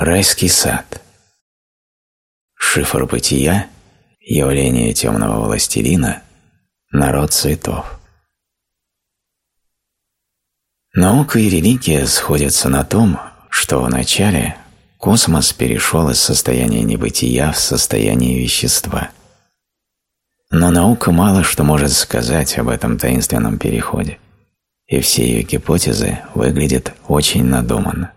Райский сад. Шифр бытия, явление темного властелина, народ цветов. Наука и религия сходятся на том, что вначале космос перешел из состояния небытия в состояние вещества. Но наука мало что может сказать об этом таинственном переходе, и все ее гипотезы выглядят очень надуманно.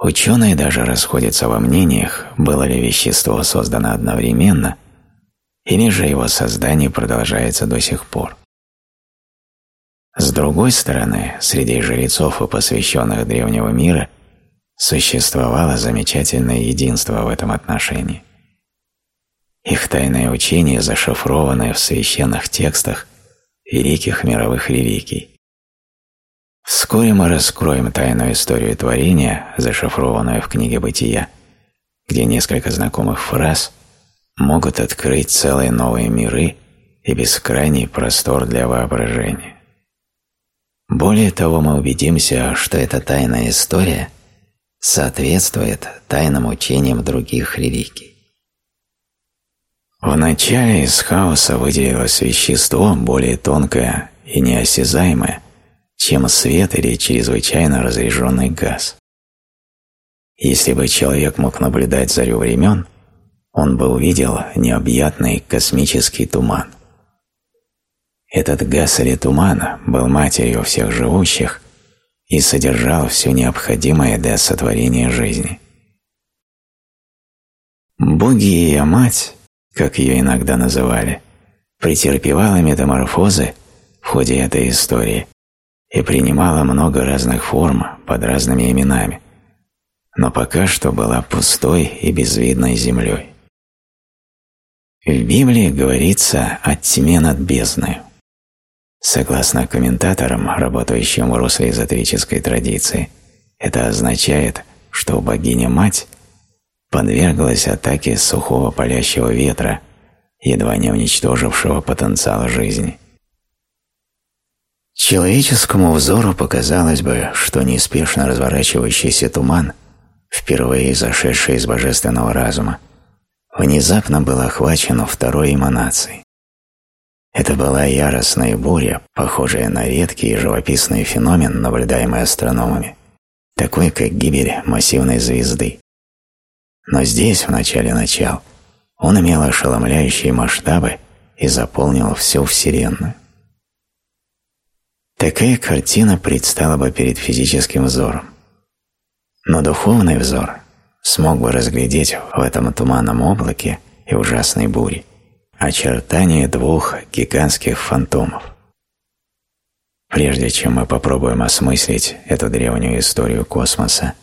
Ученые даже расходятся во мнениях, было ли вещество создано одновременно, или же его создание продолжается до сих пор. С другой стороны, среди жрецов и посвященных древнего мира существовало замечательное единство в этом отношении. Их тайное учение, зашифрованное в священных текстах великих мировых религий. Вскоре мы раскроем тайную историю творения, зашифрованную в книге «Бытия», где несколько знакомых фраз могут открыть целые новые миры и бескрайний простор для воображения. Более того, мы убедимся, что эта тайная история соответствует тайным учениям других религий. Вначале из хаоса выделилось вещество более тонкое и неосязаемое, чем свет или чрезвычайно разряженный газ. Если бы человек мог наблюдать зарю времен, он бы увидел необъятный космический туман. Этот газ или туман был матерью всех живущих и содержал все необходимое для сотворения жизни. Боги и ее мать, как ее иногда называли, претерпевала метаморфозы в ходе этой истории и принимала много разных форм под разными именами, но пока что была пустой и безвидной землей. В Библии говорится о тьме над бездной. Согласно комментаторам, работающим в русле эзотерической традиции, это означает, что богиня-мать подверглась атаке сухого палящего ветра, едва не уничтожившего потенциал жизни. Человеческому взору показалось бы, что неспешно разворачивающийся туман, впервые зашедший из божественного разума, внезапно был охвачен второй эманацией. Это была яростная буря, похожая на редкий и живописный феномен, наблюдаемый астрономами, такой как гибель массивной звезды. Но здесь, в начале начал, он имел ошеломляющие масштабы и заполнил всю Вселенную. Такая картина предстала бы перед физическим взором. Но духовный взор смог бы разглядеть в этом туманном облаке и ужасной буре очертания двух гигантских фантомов. Прежде чем мы попробуем осмыслить эту древнюю историю космоса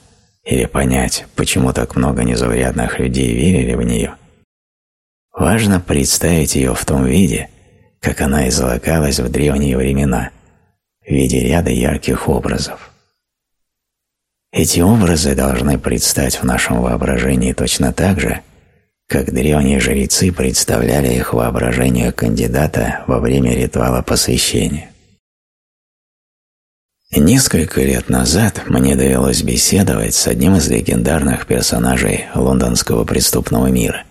или понять, почему так много незаурядных людей верили в нее, важно представить ее в том виде, как она излагалась в древние времена – в виде ряда ярких образов. Эти образы должны предстать в нашем воображении точно так же, как древние жрецы представляли их воображение кандидата во время ритуала посвящения. Несколько лет назад мне довелось беседовать с одним из легендарных персонажей лондонского преступного мира,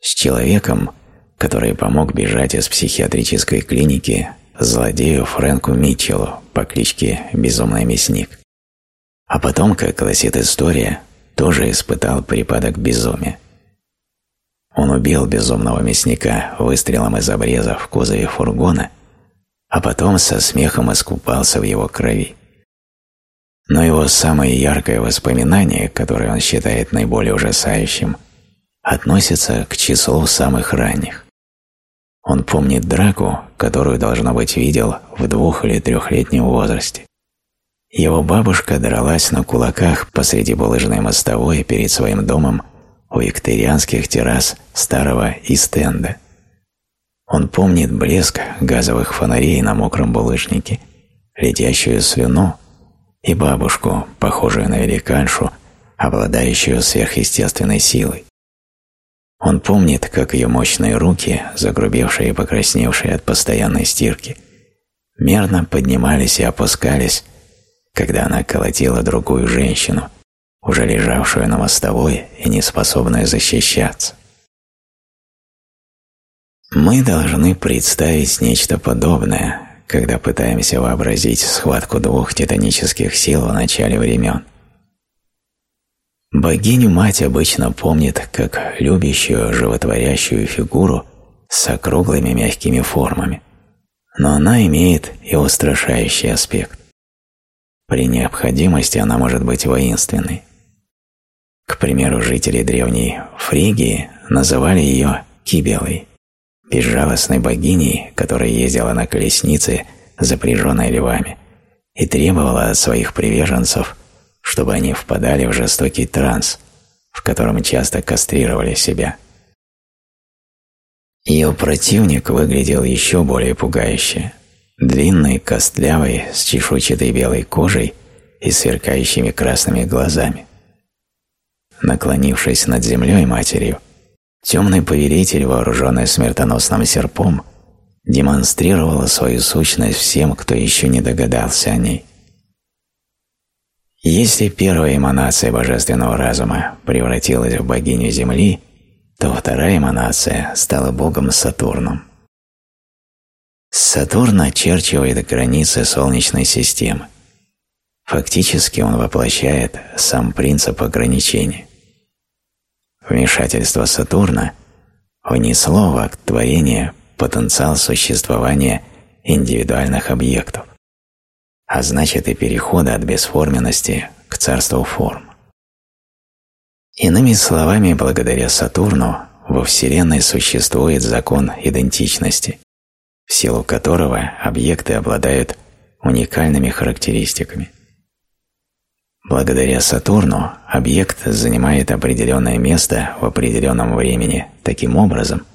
с человеком, который помог бежать из психиатрической клиники злодею Фрэнку Митчеллу по кличке Безумный Мясник. А потом, как гласит история, тоже испытал припадок безумия. Он убил безумного мясника выстрелом из обреза в кузове фургона, а потом со смехом искупался в его крови. Но его самое яркое воспоминание, которое он считает наиболее ужасающим, относится к числу самых ранних. Он помнит драку, которую, должно быть, видел в двух- или трехлетнем возрасте. Его бабушка дралась на кулаках посреди булыжной мостовой перед своим домом у викторианских террас старого Истенда. Он помнит блеск газовых фонарей на мокром булыжнике, летящую слюну и бабушку, похожую на великаншу, обладающую сверхъестественной силой. Он помнит, как ее мощные руки, загрубевшие и покрасневшие от постоянной стирки, мерно поднимались и опускались, когда она колотила другую женщину, уже лежавшую на мостовой и не способную защищаться. Мы должны представить нечто подобное, когда пытаемся вообразить схватку двух титанических сил в начале времен. Богиню-мать обычно помнит как любящую, животворящую фигуру с округлыми мягкими формами, но она имеет и устрашающий аспект. При необходимости она может быть воинственной. К примеру, жители древней Фригии называли ее Кибелой, безжалостной богиней, которая ездила на колеснице, запряженной львами, и требовала от своих приверженцев, чтобы они впадали в жестокий транс, в котором часто кастрировали себя. Ее противник выглядел еще более пугающе. Длинный, костлявый, с чешуйчатой белой кожей и сверкающими красными глазами. Наклонившись над землей матерью, темный повелитель, вооруженный смертоносным серпом, демонстрировал свою сущность всем, кто еще не догадался о ней. Если первая эманация божественного разума превратилась в богиню Земли, то вторая эманация стала богом Сатурном. Сатурн очерчивает границы Солнечной системы. Фактически он воплощает сам принцип ограничения. Вмешательство Сатурна внесло в акт творения потенциал существования индивидуальных объектов, а значит и перехода от бесформенности к царству форм. Иными словами, благодаря Сатурну во Вселенной существует закон идентичности, в силу которого объекты обладают уникальными характеристиками. Благодаря Сатурну объект занимает определенное место в определенном времени таким образом,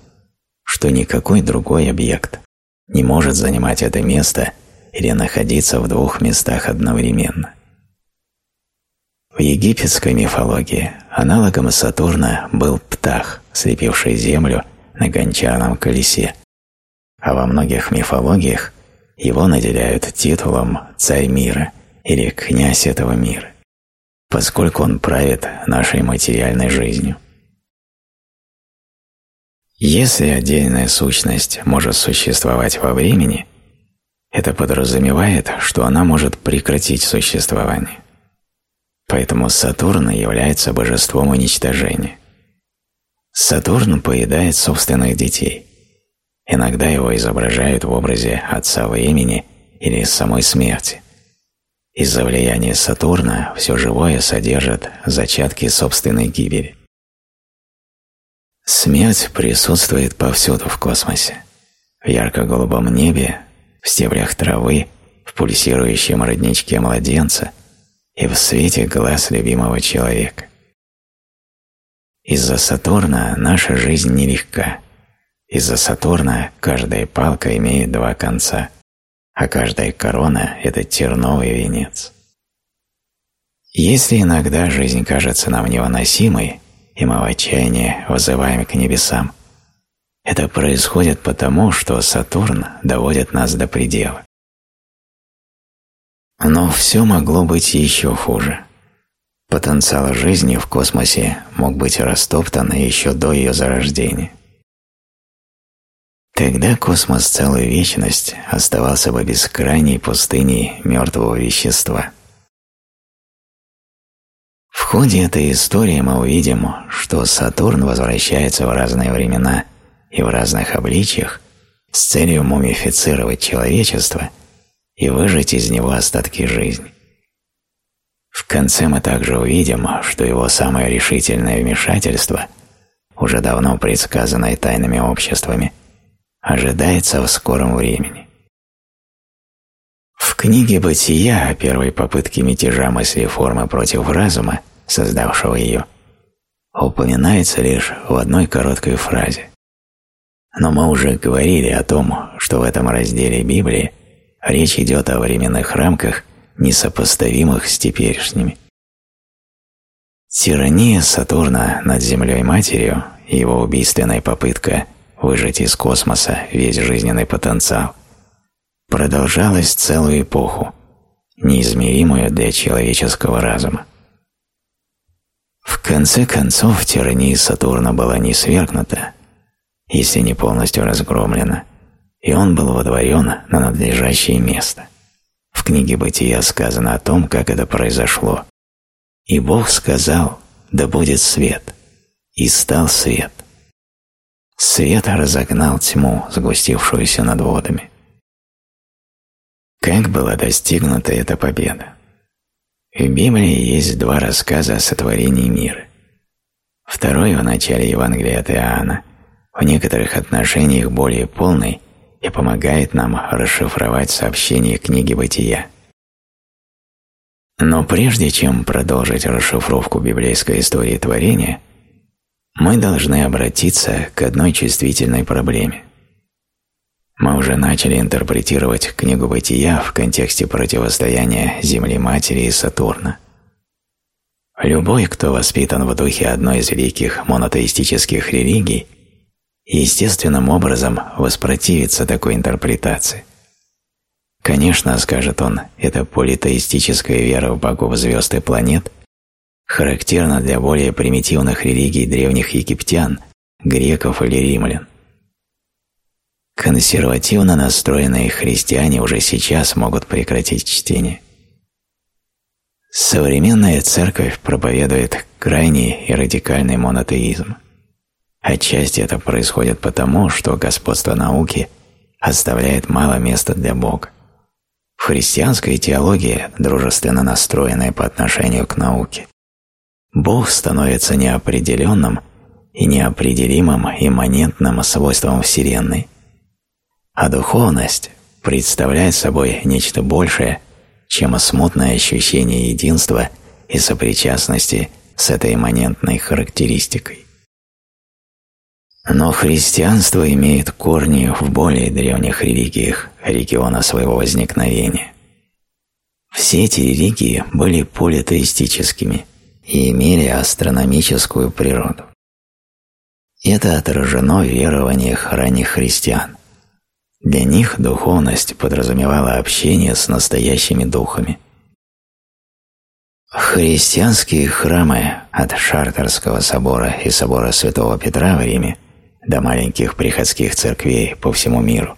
что никакой другой объект не может занимать это место или находиться в двух местах одновременно. В египетской мифологии аналогом Сатурна был Птах, слепивший Землю на гончарном колесе, а во многих мифологиях его наделяют титулом «Царь мира» или «Князь этого мира», поскольку он правит нашей материальной жизнью. Если отдельная сущность может существовать во времени, это подразумевает, что она может прекратить существование. Поэтому Сатурн является божеством уничтожения. Сатурн поедает собственных детей. Иногда его изображают в образе отца времени или самой смерти. Из-за влияния Сатурна все живое содержит зачатки собственной гибели. Смерть присутствует повсюду в космосе. В ярко-голубом небе, в стеблях травы, в пульсирующем родничке младенца – и в свете глаз любимого человека. Из-за Сатурна наша жизнь нелегка. Из-за Сатурна каждая палка имеет два конца, а каждая корона – это терновый венец. Если иногда жизнь кажется нам невыносимой, и мы в отчаянии вызываем к небесам, это происходит потому, что Сатурн доводит нас до предела. Но все могло быть еще хуже. Потенциал жизни в космосе мог быть растоптан еще до ее зарождения. Тогда космос целую вечность оставался бы бескрайней пустыней мертвого вещества. В ходе этой истории мы увидим, что Сатурн возвращается в разные времена и в разных обличиях с целью мумифицировать человечество – и выжать из него остатки жизни. В конце мы также увидим, что его самое решительное вмешательство, уже давно предсказанное тайными обществами, ожидается в скором времени. В книге «Бытия» о первой попытке мятежа мысли формы против разума, создавшего ее, упоминается лишь в одной короткой фразе. Но мы уже говорили о том, что в этом разделе Библии речь идет о временных рамках, несопоставимых с теперешними. Тирания Сатурна над Землей-матерью и его убийственная попытка выжать из космоса весь жизненный потенциал продолжалась целую эпоху, неизмеримую для человеческого разума. конце концов, тирания Сатурна была не свергнута, если не полностью разгромлена, и он был водворен на надлежащее место. В книге «Бытия» сказано о том, как это произошло. «И Бог сказал, да будет свет, и стал свет». Свет разогнал тьму, сгустившуюся над водами. Как была достигнута эта победа? В Библии есть два рассказа о сотворении мира. Второй в начале Евангелия от Иоанна в некоторых отношениях более полный и помогает нам расшифровать сообщение книги «Бытия». Но прежде чем продолжить расшифровку библейской истории творения, мы должны обратиться к одной чувствительной проблеме. Мы уже начали интерпретировать книгу «Бытия» в контексте противостояния Земли-Матери и Сатурна. Любой, кто воспитан в духе одной из великих монотеистических религий, естественным образом воспротивится такой интерпретации. Конечно, скажет он, это политеистическая вера в богов звезд и планет характерна для более примитивных религий древних египтян, греков или римлян. Консервативно настроенные христиане уже сейчас могут прекратить чтение. Современная церковь проповедует крайний и радикальный монотеизм. Отчасти это происходит потому, что господство науки оставляет мало места для Бога. В христианской теологии, дружественно настроенной по отношению к науке, Бог становится неопределенным и неопределимым имманентным свойством Вселенной – а духовность представляет собой нечто большее, чем смутное ощущение единства и сопричастности с этой имманентной характеристикой. Но христианство имеет корни в более древних религиях региона своего возникновения. Все эти религии были политеистическими и имели астрономическую природу. Это отражено в верованиях ранних христиан – для них духовность подразумевала общение с настоящими духами. Христианские храмы от Шартерского собора и собора Святого Петра в Риме до маленьких приходских церквей по всему миру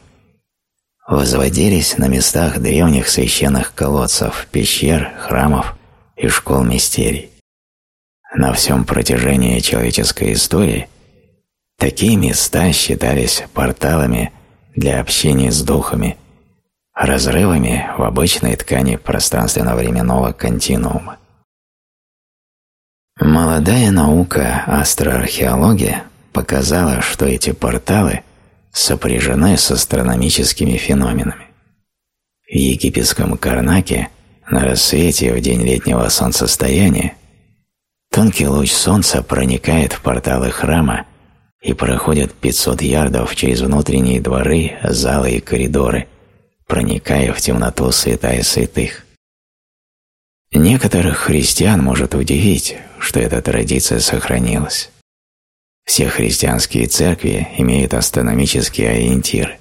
возводились на местах древних священных колодцев, пещер, храмов и школ мистерий. На всем протяжении человеческой истории такие места считались порталами для общения с духами, разрывами в обычной ткани пространственно-временного континуума. Молодая наука астроархеология показала, что эти порталы сопряжены с астрономическими феноменами. В египетском Карнаке на рассвете в день летнего солнцестояния тонкий луч солнца проникает в порталы храма и проходят 500 ярдов через внутренние дворы, залы и коридоры, проникая в темноту святая святых. Некоторых христиан может удивить, что эта традиция сохранилась. Все христианские церкви имеют астрономические ориентиры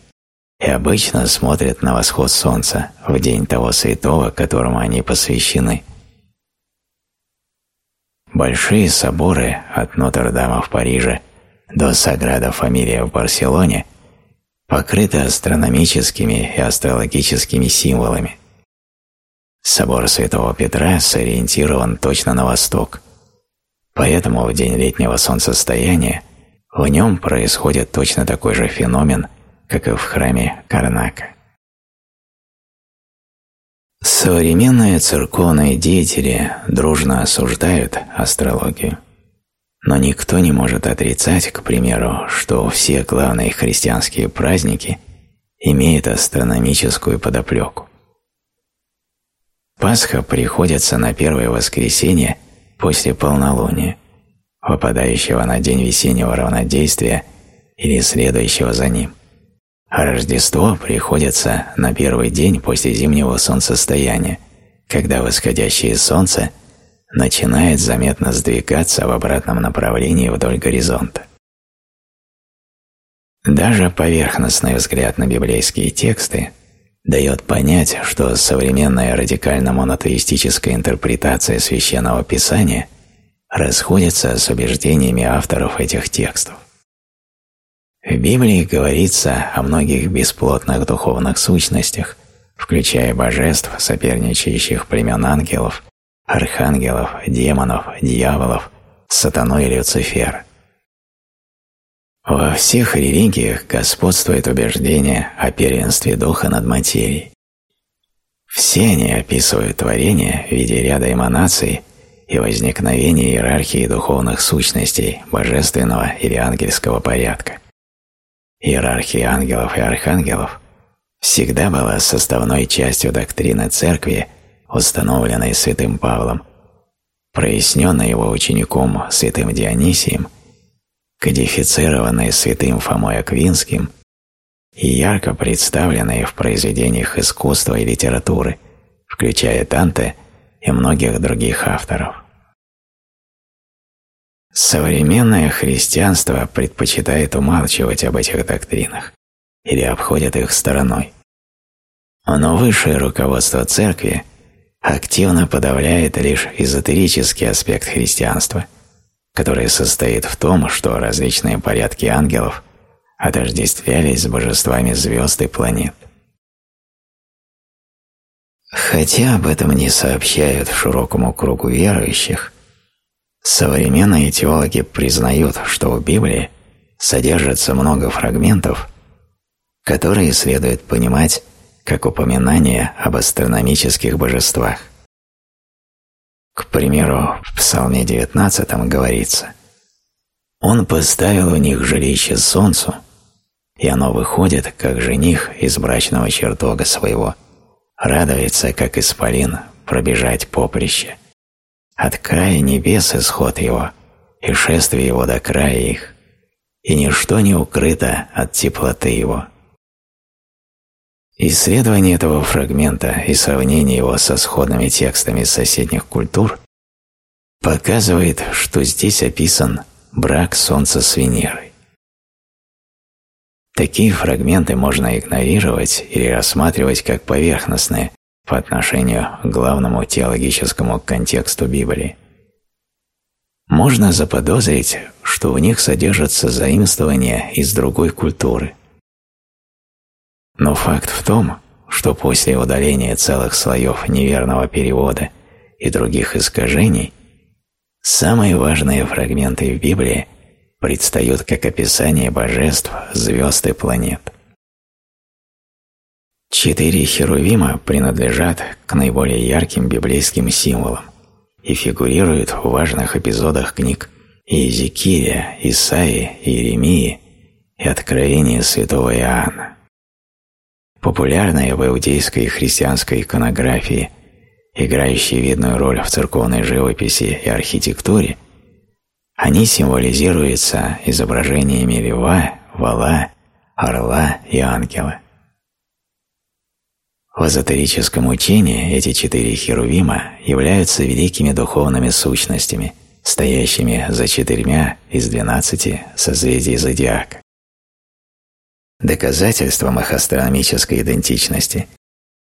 и обычно смотрят на восход солнца в день того святого, которому они посвящены. Большие соборы от Нотр-Дама в Париже до Саграда Фамилия в Барселоне покрыты астрономическими и астрологическими символами. Собор Святого Петра сориентирован точно на восток, поэтому в день летнего солнцестояния в нем происходит точно такой же феномен, как и в храме Карнака. Современные церковные деятели дружно осуждают астрологию. Но никто не может отрицать, к примеру, что все главные христианские праздники имеют астрономическую подоплеку. Пасха приходится на первое воскресенье после полнолуния, выпадающего на день весеннего равнодействия или следующего за ним, Рождество приходится на первый день после зимнего солнцестояния, когда восходящее солнце – начинает заметно сдвигаться в обратном направлении вдоль горизонта. Даже поверхностный взгляд на библейские тексты дает понять, что современная радикально монотеистическая интерпретация Священного Писания расходятся с убеждениями авторов этих текстов. В Библии говорится о многих бесплотных духовных сущностях, включая божеств, соперничающих племен ангелов, архангелов, демонов, дьяволов, сатану и Люцифера. Во всех религиях господствует убеждение о первенстве духа над материей. Все они описывают творение в виде ряда эманаций и возникновение иерархии духовных сущностей божественного или ангельского порядка. Иерархия ангелов и архангелов всегда была составной частью доктрины Церкви, установленной святым Павлом, проясненной его учеником святым Дионисием, кодифицированной святым Фомой Аквинским и ярко представленной в произведениях искусства и литературы, включая Данте и многих других авторов. Современное христианство предпочитает умалчивать об этих доктринах или обходит их стороной. Но высшее руководство церкви активно подавляет лишь эзотерический аспект христианства, который состоит в том, что различные порядки ангелов отождествлялись с божествами звезд и планет. Хотя об этом не сообщают широкому кругу верующих, современные теологи признают, что в Библии содержится много фрагментов, которые следует понимать как упоминание об астрономических божествах. К примеру, в Псалме 19 говорится «Он поставил у них жилище солнцу, и оно выходит, как жених из брачного чертога своего, радуется, как исполин, пробежать поприще. От края небес исход его, и шествие его до края их, и ничто не укрыто от теплоты его». Исследование этого фрагмента и сравнение его со сходными текстами соседних культур показывает, что здесь описан брак Солнца с Венерой. Такие фрагменты можно игнорировать или рассматривать как поверхностные по отношению к главному теологическому контексту Библии. Можно заподозрить, что в них содержатся заимствования из другой культуры – но факт в том, что после удаления целых слоев неверного перевода и других искажений, самые важные фрагменты в Библии предстают как описание божеств, звезд и планет. Четыре херувима принадлежат к наиболее ярким библейским символам и фигурируют в важных эпизодах книг Иезекииля, Исаии, Иеремии и Откровения святого Иоанна популярные в иудейской и христианской иконографии, играющие видную роль в церковной живописи и архитектуре, они символизируются изображениями льва, вала, орла и ангела. В эзотерическом учении эти четыре херувима являются великими духовными сущностями, стоящими за четырьмя из двенадцати созвездий зодиака. Доказательством их астрономической идентичности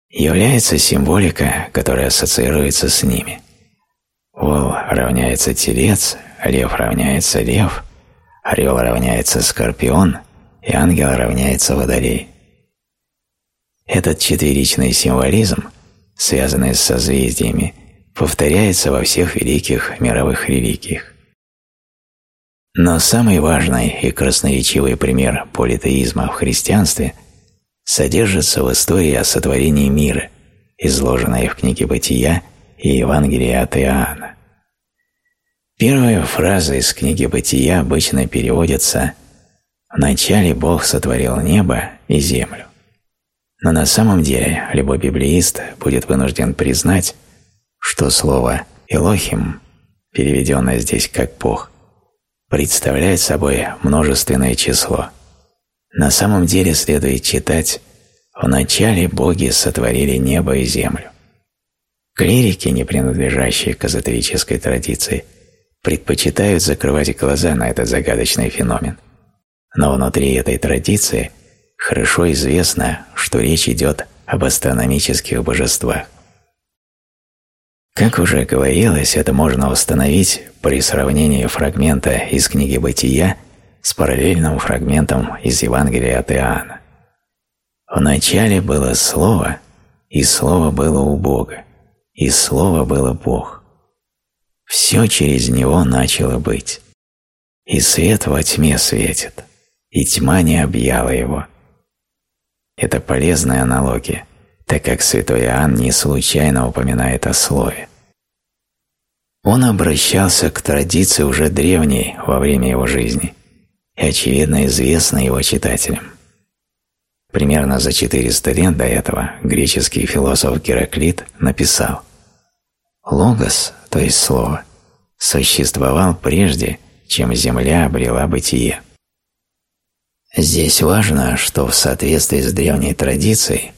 является символика, которая ассоциируется с ними. Вол равняется телец, лев равняется лев, орел равняется скорпион и ангел равняется водолей. Этот четверичный символизм, связанный с созвездиями, повторяется во всех великих мировых религиях. Но самый важный и красноречивый пример политеизма в христианстве содержится в истории о сотворении мира, изложенной в книге «Бытия» и Евангелии от Иоанна. Первая фраза из книги «Бытия» обычно переводится «Вначале Бог сотворил небо и землю». Но на самом деле любой библеист будет вынужден признать, что слово «Элохим», переведенное здесь как «Бог», представляет собой множественное число. На самом деле следует читать «Вначале боги сотворили небо и землю». Клирики, не принадлежащие к эзотерической традиции, предпочитают закрывать глаза на этот загадочный феномен. Но внутри этой традиции хорошо известно, что речь идет об астрономических божествах. Как уже говорилось, это можно установить при сравнении фрагмента из книги «Бытия» с параллельным фрагментом из Евангелия от Иоанна. «Вначале было Слово, и Слово было у Бога, и Слово было Бог. Все через Него начало быть, и свет во тьме светит, и тьма не объяла Его». Это полезная аналогия, так как святой Иоанн не случайно упоминает о Слове. Он обращался к традиции уже древней во время его жизни и, очевидно, известной его читателям. Примерно за 400 лет до этого греческий философ Гераклит написал «Логос, то есть слово, существовал прежде, чем Земля обрела бытие». Здесь важно, что в соответствии с древней традицией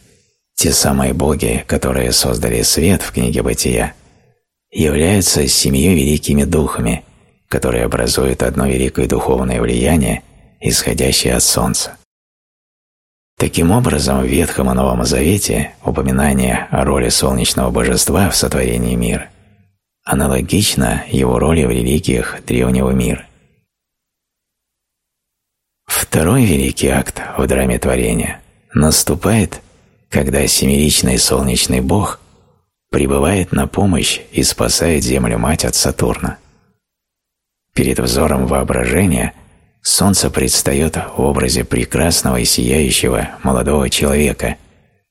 те самые боги, которые создали свет в книге Бытия, являются семью великими духами, которые образуют одно великое духовное влияние, исходящее от Солнца. Таким образом, в Ветхом и Новом Завете упоминание о роли солнечного божества в сотворении мира аналогично его роли в религиях древнего мира. Второй великий акт в драме творения наступает, когда семеричный солнечный бог прибывает на помощь и спасает Землю-мать от Сатурна. Перед взором воображения Солнце предстает в образе прекрасного и сияющего молодого человека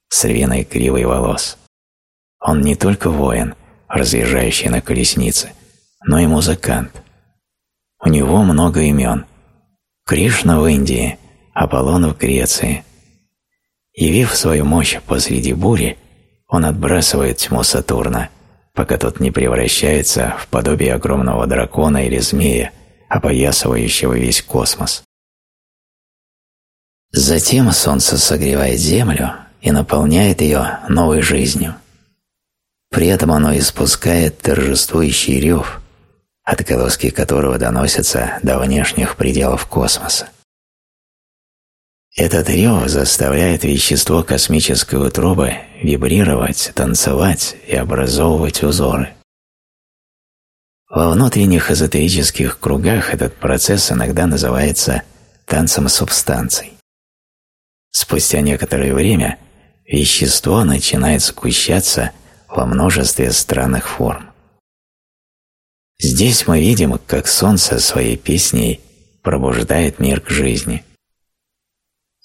с львиной кривой волос. Он не только воин, разъезжающий на колеснице, но и музыкант. У него много имен. Кришна в Индии, Аполлон в Греции. Явив свою мощь посреди бури, он отбрасывает тьму Сатурна, пока тот не превращается в подобие огромного дракона или змея, опоясывающего весь космос. Затем Солнце согревает Землю и наполняет ее новой жизнью. При этом оно испускает торжествующий рев, отголоски которого доносятся до внешних пределов космоса. Этот рев заставляет вещество космической утробы вибрировать, танцевать и образовывать узоры. Во внутренних эзотерических кругах этот процесс иногда называется танцем субстанций. Спустя некоторое время вещество начинает сгущаться во множестве странных форм. Здесь мы видим, как Солнце своей песней пробуждает мир к жизни.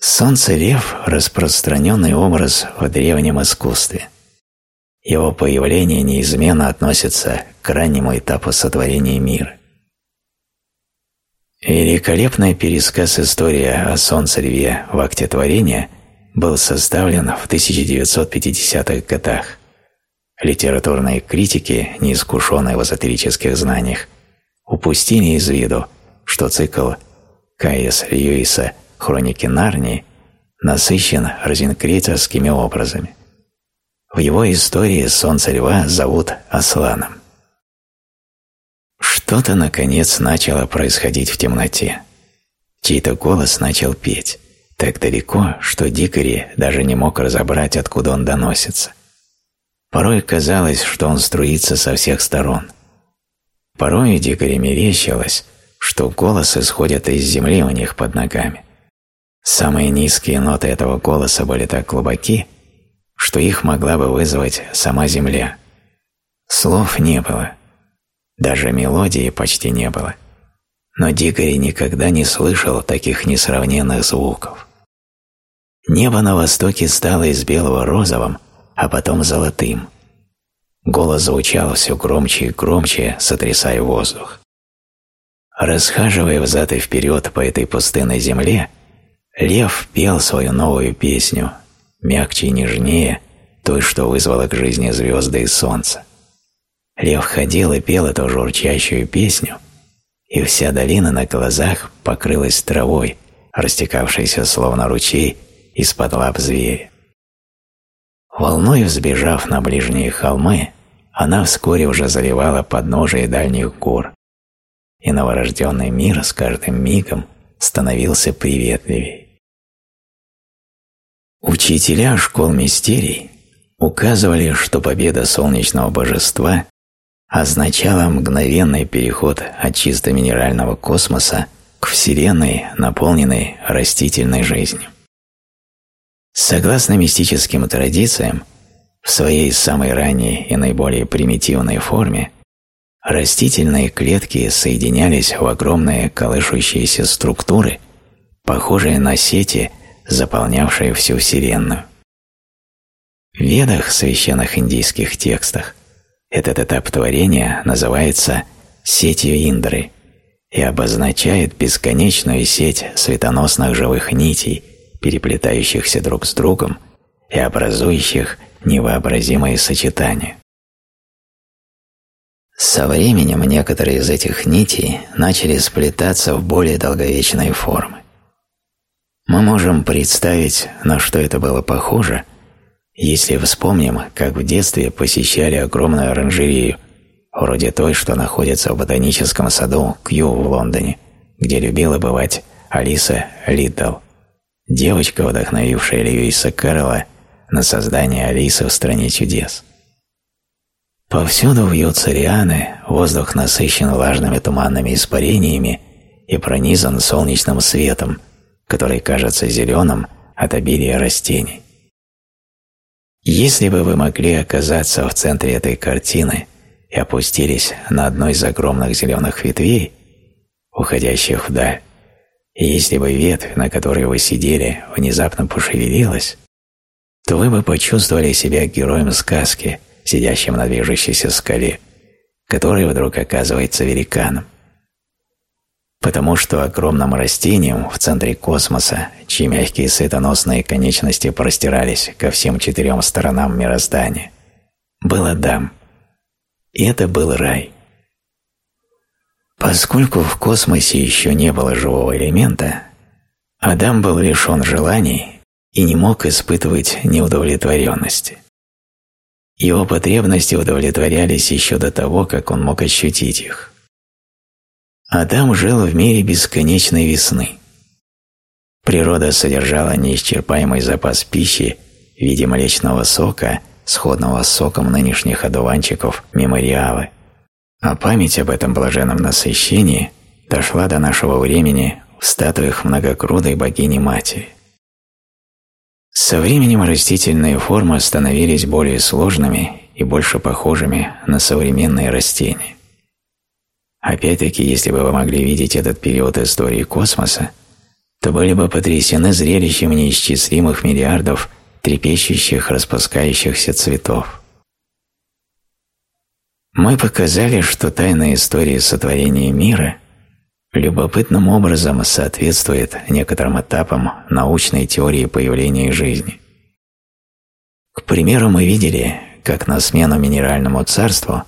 Солнце-лев – распространенный образ в древнем искусстве. Его появление неизменно относится к раннему этапу сотворения мира. Великолепный пересказ истории о Солнце-льве в акте творения был составлен в 1950-х годах. Литературные критики, неискушенные в эзотерических знаниях, упустили из виду, что цикл К.С. Льюиса – хроники Нарнии насыщен розенкрейцерскими образами. В его истории Солнце Льва зовут Асланом. Что-то, наконец, начало происходить в темноте. Чей-то голос начал петь, так далеко, что Дикари даже не мог разобрать, откуда он доносится. Порой казалось, что он струится со всех сторон. Порой Дикари мерещилось, что голос исходит из земли у них под ногами. Самые низкие ноты этого голоса были так глубоки, что их могла бы вызвать сама Земля. Слов не было, даже мелодии почти не было, но Дикари никогда не слышал таких несравненных звуков. Небо на востоке стало из белого розовым, а потом золотым. Голос звучал все громче и громче, сотрясая воздух. Расхаживая взад и вперед по этой пустынной земле, Лев пел свою новую песню, мягче и нежнее той, что вызвала к жизни звезды и солнце. Лев ходил и пел эту журчащую песню, и вся долина на глазах покрылась травой, растекавшейся словно ручей из-под лап зверя. Волной взбежав на ближние холмы, она вскоре уже заливала подножие дальних гор, и новорожденный мир с каждым мигом становился приветливее. Учителя школ мистерий указывали, что победа солнечного божества означало мгновенный переход от чисто минерального космоса к Вселенной, наполненной растительной жизнью. Согласно мистическим традициям, в своей самой ранней и наиболее примитивной форме растительные клетки соединялись в огромные колышущиеся структуры, похожие на сети, заполнявшие всю Вселенную. В Ведах, священных индийских текстах, этот этап творения называется «сетью Индры» и обозначает бесконечную сеть светоносных живых нитей, переплетающихся друг с другом и образующих невообразимые сочетания. Со временем некоторые из этих нитей начали сплетаться в более долговечные формы. Мы можем представить, на что это было похоже, если вспомним, как в детстве посещали огромную оранжерею, вроде той, что находится в ботаническом саду Кью в Лондоне, где любила бывать Алиса Лиддл, девочка, вдохновившая Льюиса Кэрролла на создание Алисы в «Стране чудес». Повсюду вьются лианы, воздух насыщен влажными туманными испарениями и пронизан солнечным светом, который кажется зеленым от обилия растений. Если бы вы могли оказаться в центре этой картины и опустились на одной из огромных зеленых ветвей, уходящих вдаль, и если бы ветвь, на которой вы сидели, внезапно пошевелилась, то вы бы почувствовали себя героем сказки – сидящим на движущейся скале, который вдруг оказывается великаном. Потому что огромным растением в центре космоса, чьи мягкие светоносные конечности простирались ко всем четырем сторонам мироздания, был Адам. И это был рай. Поскольку в космосе еще не было живого элемента, Адам был лишен желаний и не мог испытывать неудовлетворенности. Его потребности удовлетворялись еще до того, как он мог ощутить их. Адам жил в мире бесконечной весны. Природа содержала неисчерпаемый запас пищи в виде млечного сока, сходного с соком нынешних одуванчиков мемориалы, а память об этом блаженном насыщении дошла до нашего времени в статуях многокрудой богини-матери. Со временем растительные формы становились более сложными и больше похожими на современные растения. Опять-таки, если бы вы могли видеть этот период истории космоса, то были бы потрясены зрелищем неисчислимых миллиардов трепещущих, распускающихся цветов. Мы показали, что тайна истории сотворения мира любопытным образом соответствует некоторым этапам научной теории появления жизни. К примеру, мы видели, как на смену минеральному царству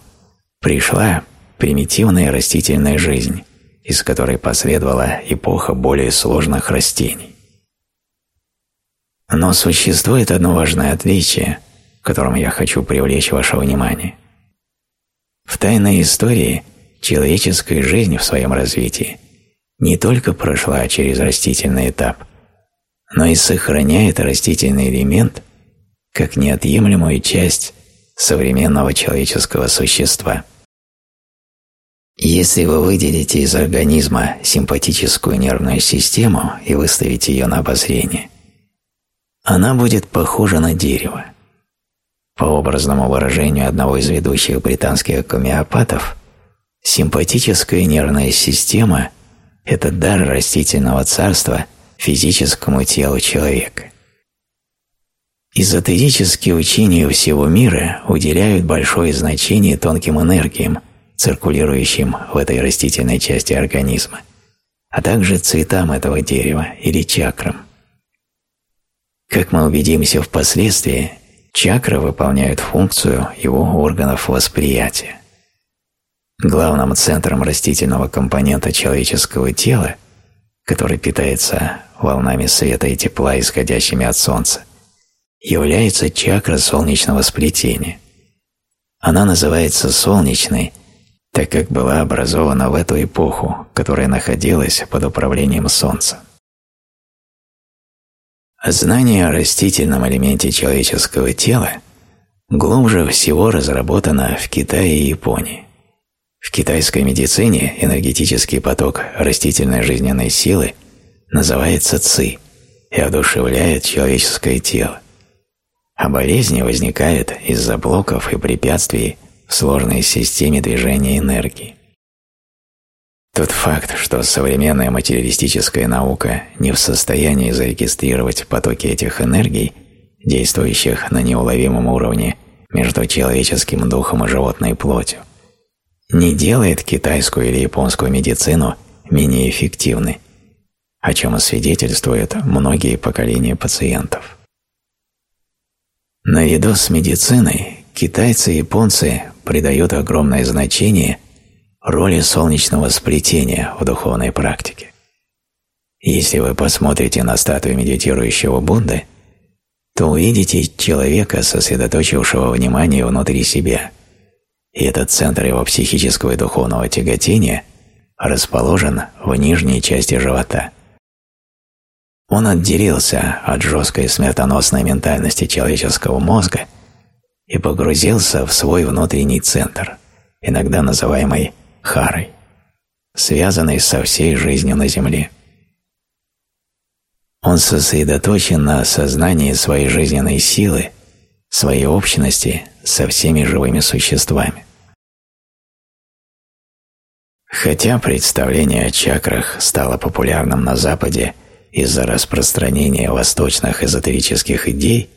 пришла примитивная растительная жизнь, из которой последовала эпоха более сложных растений. Но существует одно важное отличие, к которому я хочу привлечь ваше внимание. В тайной истории – человеческая жизнь в своем развитии не только прошла через растительный этап, но и сохраняет растительный элемент как неотъемлемую часть современного человеческого существа. Если вы выделите из организма симпатическую нервную систему и выставите ее на обозрение, она будет похожа на дерево. По образному выражению одного из ведущих британских гомеопатов, Симпатическая нервная система – это дар растительного царства физическому телу человека. Эзотерические учения всего мира уделяют большое значение тонким энергиям, циркулирующим в этой растительной части организма, а также цветам этого дерева или чакрам. Как мы убедимся впоследствии, чакры выполняют функцию его органов восприятия. Главным центром растительного компонента человеческого тела, который питается волнами света и тепла, исходящими от Солнца, является чакра солнечного сплетения. Она называется солнечной, так как была образована в эту эпоху, которая находилась под управлением Солнца. Знание о растительном элементе человеческого тела глубже всего разработано в Китае и Японии. В китайской медицине энергетический поток растительной жизненной силы называется ци и одушевляет человеческое тело, а болезни возникают из-за блоков и препятствий в сложной системе движения энергии. Тот факт, что современная материалистическая наука не в состоянии зарегистрировать потоки этих энергий, действующих на неуловимом уровне между человеческим духом и животной плотью, не делает китайскую или японскую медицину менее эффективной, о чем свидетельствуют многие поколения пациентов. Наряду с медициной китайцы и японцы придают огромное значение роли солнечного сплетения в духовной практике. Если вы посмотрите на статую медитирующего Будды, то увидите человека, сосредоточившего внимание внутри себя. И этот центр его психического и духовного тяготения расположен в нижней части живота. Он отделился от жесткой смертоносной ментальности человеческого мозга и погрузился в свой внутренний центр, иногда называемый Харой, связанный со всей жизнью на Земле. Он сосредоточен на осознании своей жизненной силы, своей общности со всеми живыми существами. Хотя представление о чакрах стало популярным на Западе из-за распространения восточных эзотерических идей,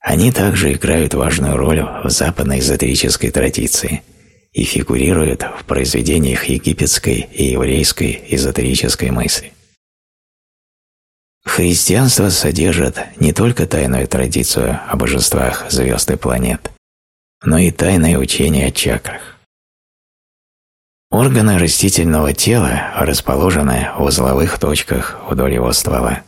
они также играют важную роль в западной эзотерической традиции – и фигурирует в произведениях египетской и еврейской эзотерической мысли. Христианство содержит не только тайную традицию о божествах звезд и планет, но и тайное учение о чакрах. Органы растительного тела расположены в узловых точках вдоль его ствола.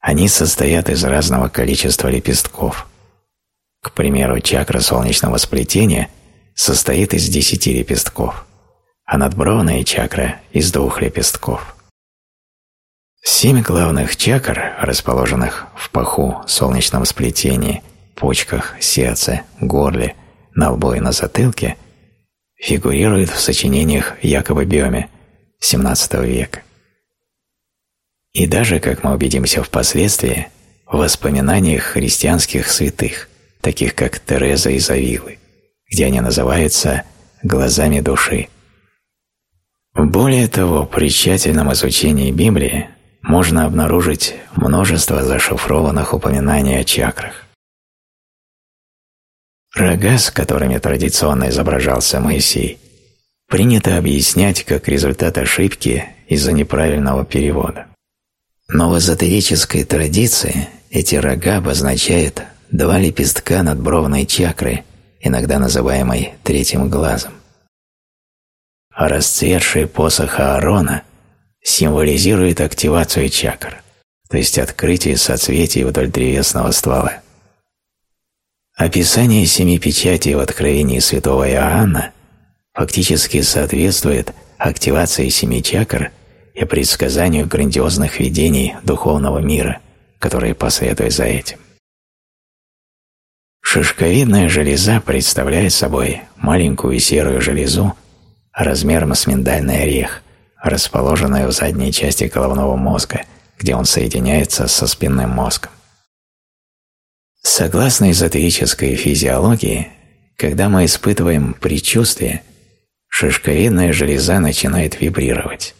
Они состоят из разного количества лепестков. К примеру, чакра солнечного сплетения – состоит из десяти лепестков, а надбровная чакра – из двух лепестков. Семь главных чакр, расположенных в паху, солнечном сплетении, почках, сердце, горле, на лбу и на затылке, фигурируют в сочинениях Якоба Бёме XVII века. И даже, как мы убедимся впоследствии, в воспоминаниях христианских святых, таких как Тереза из Авилы где они называются «глазами души». Более того, при тщательном изучении Библии можно обнаружить множество зашифрованных упоминаний о чакрах. Рога, с которыми традиционно изображался Моисей, принято объяснять как результат ошибки из-за неправильного перевода. Но в эзотерической традиции эти рога обозначают два лепестка надбровной чакры иногда называемой третьим глазом. А расцветший посох Аарона символизирует активацию чакр, то есть открытие соцветий вдоль древесного ствола. Описание семи печатей в Откровении святого Иоанна фактически соответствует активации семи чакр и предсказанию грандиозных видений духовного мира, которые последуют за этим. Шишковидная железа представляет собой маленькую серую железу размером с миндальный орех, расположенную в задней части головного мозга, где он соединяется со спинным мозгом. Согласно эзотерической физиологии, когда мы испытываем предчувствие, шишковидная железа начинает вибрировать.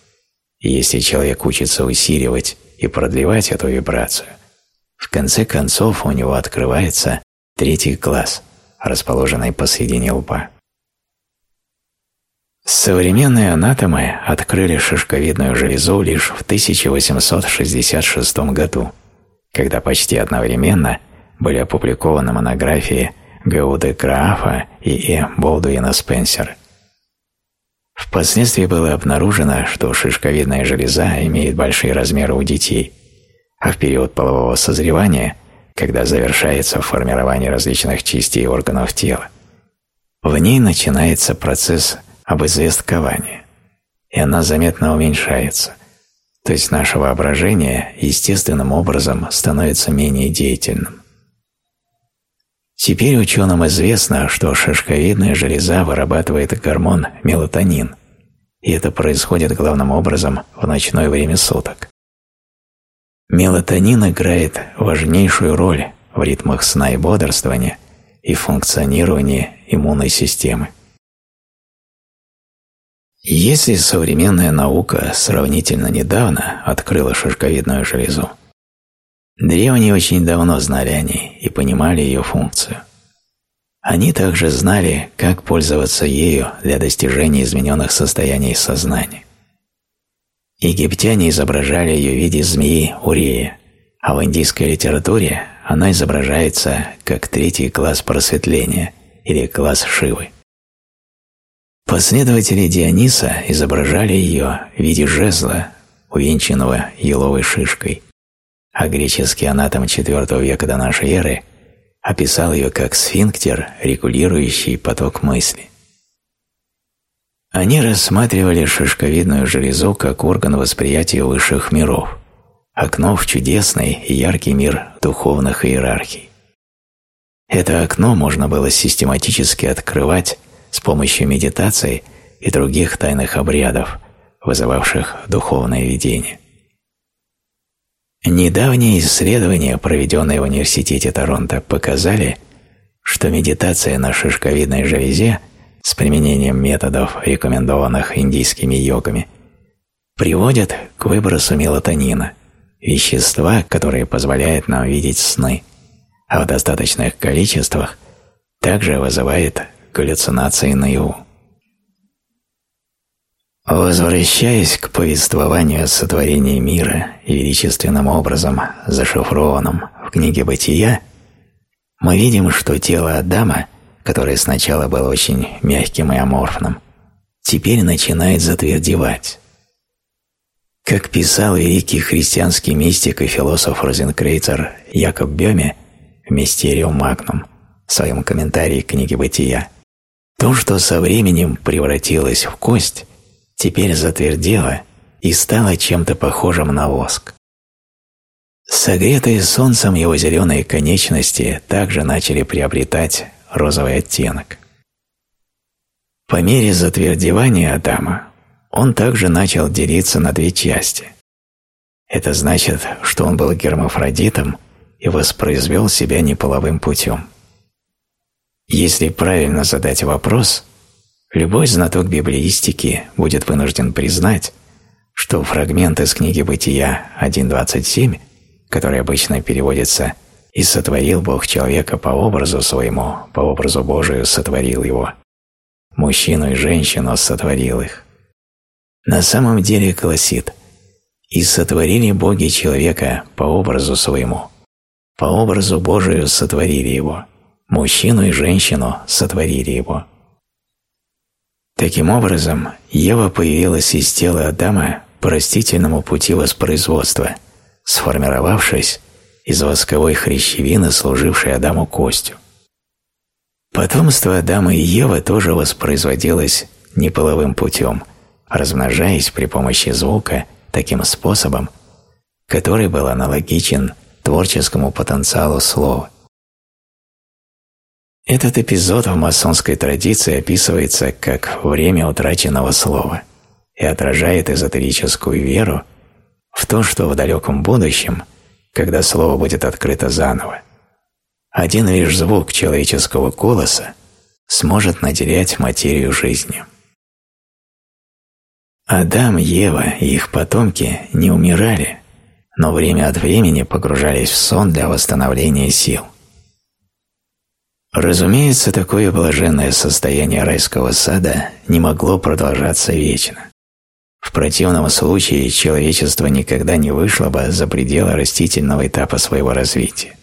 Если человек учится усиливать и продлевать эту вибрацию, в конце концов у него открывается третий глаз, расположенный посредине лба. Современные анатомы открыли шишковидную железу лишь в 1866 году, когда почти одновременно были опубликованы монографии Гауды Граафа и Э. Болдуина Спенсера. Впоследствии было обнаружено, что шишковидная железа имеет большие размеры у детей, а в период полового созревания когда завершается формирование различных частей органов тела. В ней начинается процесс обызвесткования, и она заметно уменьшается, то есть наше воображение естественным образом становится менее деятельным. Теперь ученым известно, что шишковидная железа вырабатывает гормон мелатонин, и это происходит главным образом в ночное время суток. Мелатонин играет важнейшую роль в ритмах сна и бодрствования и функционировании иммунной системы. Если современная наука сравнительно недавно открыла шишковидную железу, древние очень давно знали о ней и понимали ее функцию. Они также знали, как пользоваться ею для достижения измененных состояний сознания. Египтяне изображали ее в виде змеи Урея, а в индийской литературе она изображается как третий класс просветления или класс Шивы. Последователи Диониса изображали ее в виде жезла, увенчанного еловой шишкой, а греческий анатом IV века до нашей эры описал ее как сфинктер, регулирующий поток мысли. Они рассматривали шишковидную железу как орган восприятия высших миров, окно в чудесный и яркий мир духовных иерархий. Это окно можно было систематически открывать с помощью медитации и других тайных обрядов, вызывавших духовное видение. Недавние исследования, проведенные в Университете Торонто, показали, что медитация на шишковидной железе с применением методов, рекомендованных индийскими йогами, приводит к выбросу мелатонина, вещества, которое позволяет нам видеть сны, а в достаточных количествах также вызывает галлюцинации наяву. Возвращаясь к повествованию о сотворении мира величественным образом, зашифрованным в книге «Бытия», мы видим, что тело Адама, которое сначала было очень мягким и аморфным, теперь начинает затвердевать. Как писал великий христианский мистик и философ Розенкрейцер Якоб Бёме в «Мистериум Магнум» в своем комментарии к книге «Бытия», то, что со временем превратилось в кость, теперь затвердело и стало чем-то похожим на воск. Согретые солнцем его зеленые конечности также начали приобретать розовый оттенок. По мере затвердевания Адама он также начал делиться на две части. Это значит, что он был гермафродитом и воспроизвел себя неполовым путем. Если правильно задать вопрос, любой знаток библеистики будет вынужден признать, что фрагмент из книги «Бытия» 1.27, который обычно переводится «И сотворил Бог человека по образу своему, по образу Божию сотворил его», «Мужчину и женщину сотворил их», на самом деле гласит «И сотворили боги человека по образу своему, по образу Божию сотворили его» мужчину и женщину сотворили его. Таким образом, Ева появилась из тела Адама по растительному пути воспроизводства, сформировавшись из восковой хрящевины, служившей Адаму костью. Потомство Адама и Евы тоже воспроизводилось неполовым путем, размножаясь при помощи звука таким способом, который был аналогичен творческому потенциалу слова – этот эпизод в масонской традиции описывается как время утраченного слова и отражает эзотерическую веру в то, что в далеком будущем, когда слово будет открыто заново, один лишь звук человеческого голоса сможет наделять материю жизнью. Адам, Ева и их потомки не умирали, но время от времени погружались в сон для восстановления сил – Разумеется, такое блаженное состояние райского сада не могло продолжаться вечно. В противном случае человечество никогда не вышло бы за пределы растительного этапа своего развития.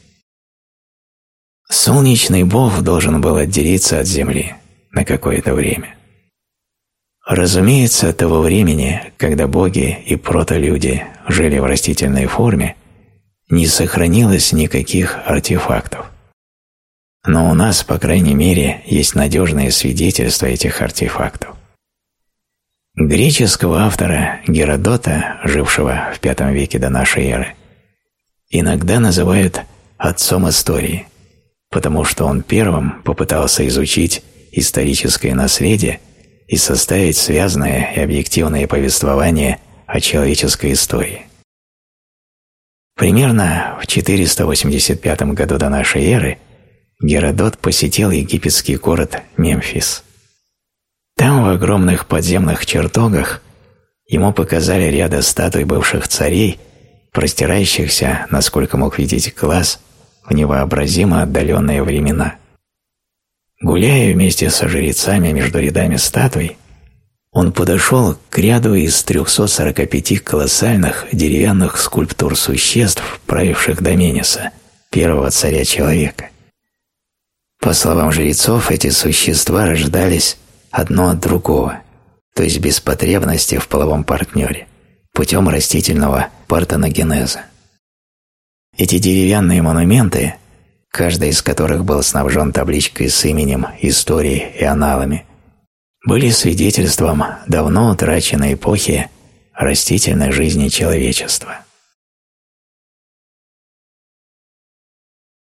Солнечный бог должен был отделиться от Земли на какое-то время. Разумеется, от того времени, когда боги и протолюди жили в растительной форме, не сохранилось никаких артефактов но у нас, по крайней мере, есть надежные свидетельства этих артефактов. Греческого автора Геродота, жившего в V веке до нашей эры, иногда называют «отцом истории», потому что он первым попытался изучить историческое наследие и составить связанное и объективное повествование о человеческой истории. Примерно в 485 году до нашей эры Геродот посетил египетский город Мемфис. Там в огромных подземных чертогах ему показали ряды статуй бывших царей, простирающихся, насколько мог видеть глаз, в невообразимо отдаленные времена. Гуляя вместе со жрецами между рядами статуй, он подошел к ряду из 345 колоссальных деревянных скульптур существ, правивших до Мениса, первого царя человека. По словам жрецов, эти существа рождались одно от другого, то есть без потребности в половом партнере, путем растительного партеногенеза. Эти деревянные монументы, каждый из которых был снабжен табличкой с именем, историей и аналами, были свидетельством давно утраченной эпохи растительной жизни человечества.